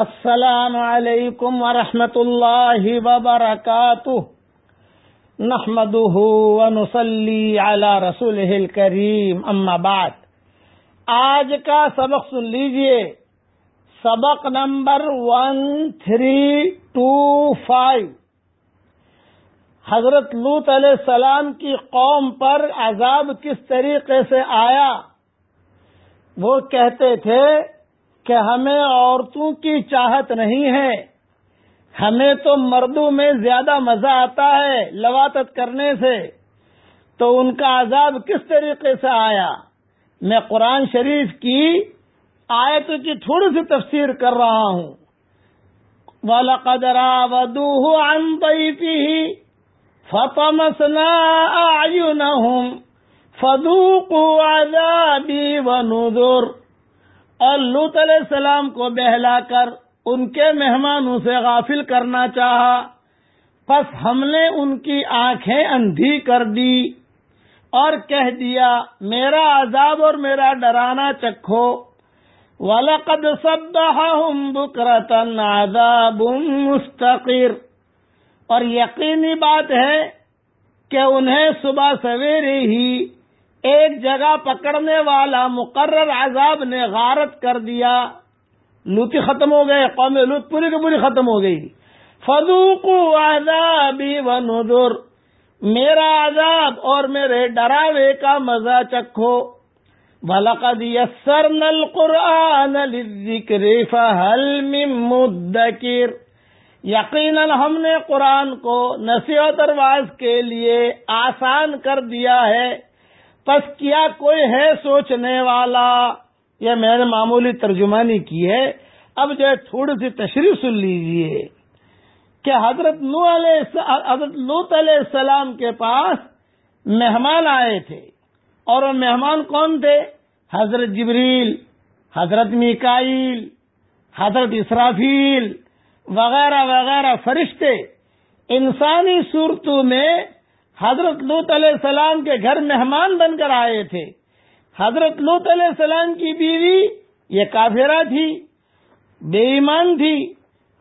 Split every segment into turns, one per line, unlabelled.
السلام علیکم ورحمۃ اللہ وبرکاتہ۔ نحمده ونصلي على رسوله الكريم اما بعد۔ آج کا سبق سن لیجیے۔ سبق number one three two five حضرت لوت علیہ السلام کی قوم پر عذاب کس طریقے سے آیا؟ وہ کہتے تھے کہ ہمیں عورتوں کی چاہت نہیں ہے۔ ہمیں تو مردوں میں زیادہ مزہ آتا ہے لواتت کرنے سے۔ تو ان کا عذاب کس طریقے سے آیا؟ میں قرآن شریف کی آیت کی تھوڑی سی تفسیر کر رہا ہوں۔ والا قدرا ودو عنپی فتمسنا اعینہم فذوقوا عذابی ونذر۔ اور لوت علیہ السلام کو بہلا کر ان کے مہمانوں سے غافل کرنا چاہا۔ پس ہم نے ان کی آنکھیں اندھی کر دی اور کہہ دیا، میرا عذاب اور میرا ڈرانا چکھو۔ وَلَقَدْ صَبَّحَهُمْ بُكْرَةً عَذَابٌ مُسْتَقِرٌ۔ اور یقینی بات ہے کہ انہیں صبح سویرے ہی ایک جگہ پکڑنے والا مقرر عذاب نے غارت کر دیا۔ لوتی ختم ہو گئے، قوم لوت پوری کی پوری ختم ہو گئی۔ فدوق عذابی و نذر۔ میرا عذاب اور میرے ڈراوے کا مزہ چکھو۔ بھلقد یسرنا القرآن للذکر فهل من مدکر یقیناً ہم نے قرآن کو نصیحت اور کے لیے آسان کر دیا ہے۔ پس کیا کوئی ہے سوچنے والا؟ یہ میں نے معمولی ترجمانی کی ہے۔ اب جو ہے تھوڑی سی تشریح سن لیجیے کہ حضرت نو علیہ حضرت لوت علیہ السلام کے پاس مہمان آئے تھے۔ اور وہ مہمان کون تھے؟ حضرت جبریل، حضرت میکائیل، حضرت اسرافیل وغیرہ وغیرہ فرشتے۔ انسانی صورتوں میں حضرت لوت علیہ السلام کے گھر مہمان بن کر آئے تھے۔ حضرت لوت علیہ السلام کی بیوی یہ کافرہ تھی، بے ایمان تھی۔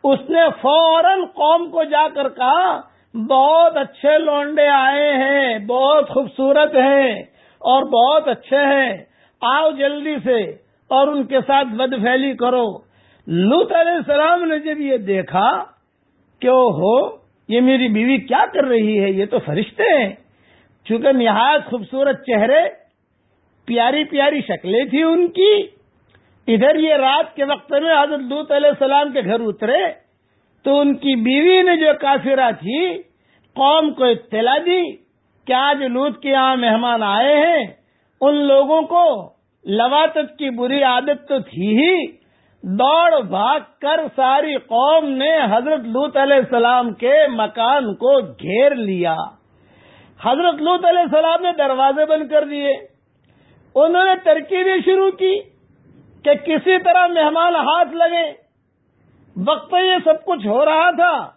اس نے فوراً قوم کو جا کر کہا، بہت اچھے لونڈے آئے ہیں، بہت خوبصورت ہیں اور بہت اچھے ہیں۔ آؤ جلدی سے اور ان کے ساتھ بد پھیلی کرو۔ لوت علیہ السلام نے جب یہ دیکھا کہ ہو یہ میری بیوی کیا کر رہی ہے؟ یہ تو فرشتے ہیں۔ چونکہ نہایت خوبصورت چہرے، پیاری پیاری شکلیں تھی ان کی۔ ادھر یہ رات کے وقت میں حضرت لوت علیہ السلام کے گھر اترے، تو ان کی بیوی نے جو کافرہ تھی، قوم کو اطلاع دی کہ آج لوت کے یہاں مہمان آئے ہیں۔ ان لوگوں کو لواتت کی بری عادت تو تھی ہی دوڑ بھاگ کر ساری قوم نے حضرت لوت علیہ السلام کے مکان کو گھیر لیا۔ حضرت لوت علیہ السلام نے دروازے بند کر دیے۔ انہوں نے ترکیبیں شروع کی کہ کسی طرح مہمان ہاتھ لگے۔ وقت یہ سب کچھ ہو رہا تھا۔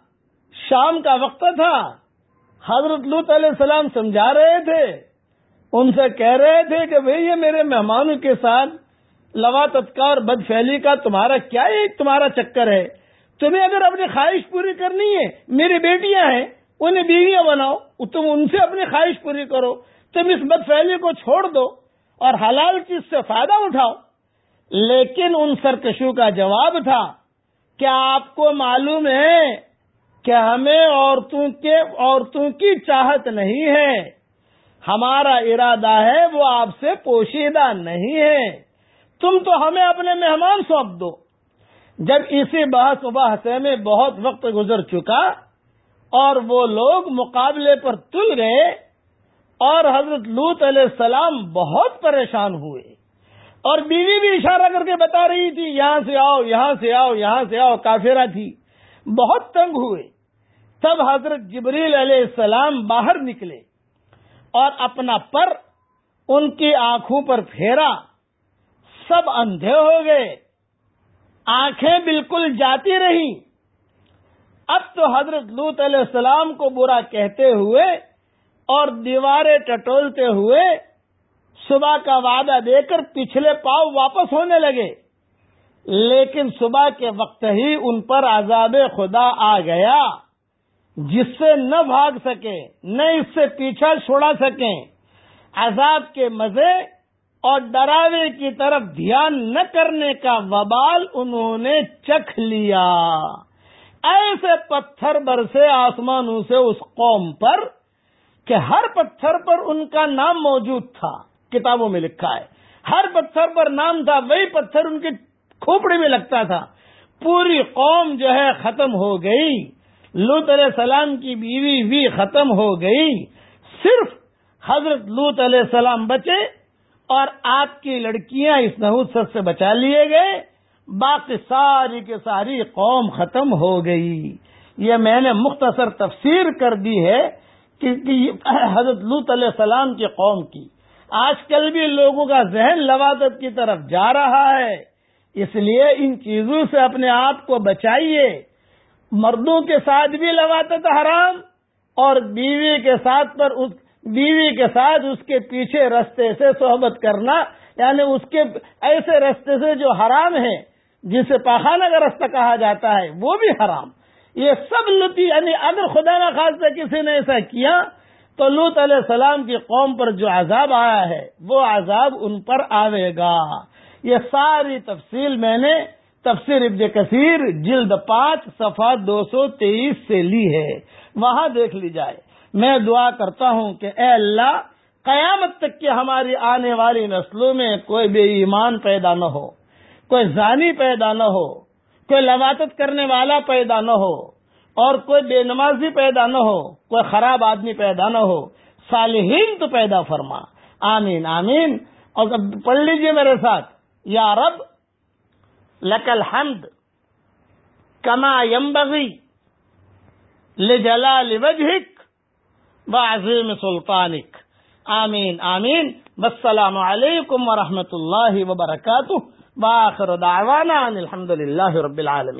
شام کا وقت تھا۔ حضرت لوت علیہ السلام سمجھا رہے تھے۔ ان سے کہہ رہے تھے کہ بھئی یہ میرے مہمانوں کے ساتھ لوا تتکار بد فیلی کا تمہارا کیا ایک تمہارا چکر ہے؟ تمہیں اگر اپنی خواہش پوری کرنی ہے، میری بیٹیاں ہیں، انہیں بیویاں بناؤ، تم ان سے اپنی خواہش پوری کرو۔ تم اس بد فیلی کو چھوڑ دو اور حلال چیز سے فائدہ اٹھاؤ۔ لیکن ان سرکشوں کا جواب تھا، کیا آپ کو معلوم ہے کہ ہمیں عورتوں کے، عورتوں کی چاہت نہیں ہے؟ ہمارا ارادہ ہے وہ آپ سے پوشیدہ نہیں ہے۔ تم تو ہمیں اپنے مہمان سونپ دو۔ جب اسی بحث بحثے میں بہت وقت گزر چکا اور وہ لوگ مقابلے پر تل گئے اور حضرت لوت علیہ السلام بہت پریشان ہوئے اور بیوی بھی اشارہ کر کے بتا رہی تھی، یہاں سے آؤ، یہاں سے آؤ، یہاں سے آؤ، کافرہ تھی۔ بہت تنگ ہوئے۔ تب حضرت جبریل علیہ السلام باہر نکلے اور اپنا پر ان کی آنکھوں پر پھیرا۔ سب اندھے ہو گئے۔ آنکھیں بالکل جاتی رہی اب تو حضرت لوت علیہ السلام کو برا کہتے ہوئے اور دیواریں ٹٹولتے ہوئے صبح کا وعدہ دے کر پچھلے پاؤ واپس ہونے لگے۔ لیکن صبح کے وقت ہی ان پر عذاب خدا آ گیا، جس سے نہ بھاگ سکے، نہ اس سے پیچھا چھوڑا سکیں۔ عذاب کے مزے اور ڈراوے کی طرف دھیان نہ کرنے کا وبال انہوں نے چکھ لیا۔ ایسے پتھر برسے آسمانوں سے اس قوم پر کہ ہر پتھر پر ان کا نام موجود تھا۔ کتابوں میں لکھا ہے، ہر پتھر پر نام تھا، وہی پتھر ان کی کھوپڑی میں لگتا تھا۔ پوری قوم جو ہے ختم ہو گئی۔ لوت علیہ السلام کی بیوی بھی ختم ہو گئی۔ صرف حضرت لوت علیہ السلام بچے اور آپ کی لڑکیاں اس نحوست سے بچا لیے گئے، باقی ساری کے ساری قوم ختم ہو گئی۔ یہ میں نے مختصر تفسیر کر دی ہے کہ حضرت لوت علیہ السلام کی قوم کی۔ آج کل بھی لوگوں کا ذہن لوادت کی طرف جا رہا ہے۔ اس لیے ان چیزوں سے اپنے آپ کو بچائیے۔ مردوں کے ساتھ بھی لواتت حرام اور بیوی کے ساتھ پر اس بیوی کے ساتھ اس کے پیچھے رستے سے صحبت کرنا یعنی اس کے ایسے رستے سے جو حرام ہے جسے پاخانہ کا رستہ کہا جاتا ہے، وہ بھی حرام۔ یہ سب لطی یعنی اگر خدا نہ خاص کسی نے ایسا کیا، تو لوت علیہ السلام کی قوم پر جو عذاب آیا ہے، وہ عذاب ان پر آئے گا۔ یہ ساری تفصیل میں نے تفسیر ابن کثیر جلد پانچ، صفحہ دو سو تیئیس سے لی ہے۔ وہاں دیکھ لی جائے۔ میں دعا کرتا ہوں کہ اے اللہ، قیامت تک کہ ہماری آنے والی نسلوں میں کوئی بے ایمان پیدا نہ ہو، کوئی زانی پیدا نہ ہو، کوئی لواتت کرنے والا پیدا نہ ہو، اور کوئی بے نمازی پیدا نہ ہو، کوئی خراب آدمی پیدا نہ ہو، صالحین تو پیدا فرما۔ آمین آمین۔ اور پڑھ لیجیے میرے ساتھ۔ یا رب لکل حمد کما یمبغی لجلال وجهك وعظیم سلطانک۔ آمین آمین۔ والسلام علیکم ورحمۃ اللہ وبرکاتہ۔ دعوانا الحمد للہ رب العالمین۔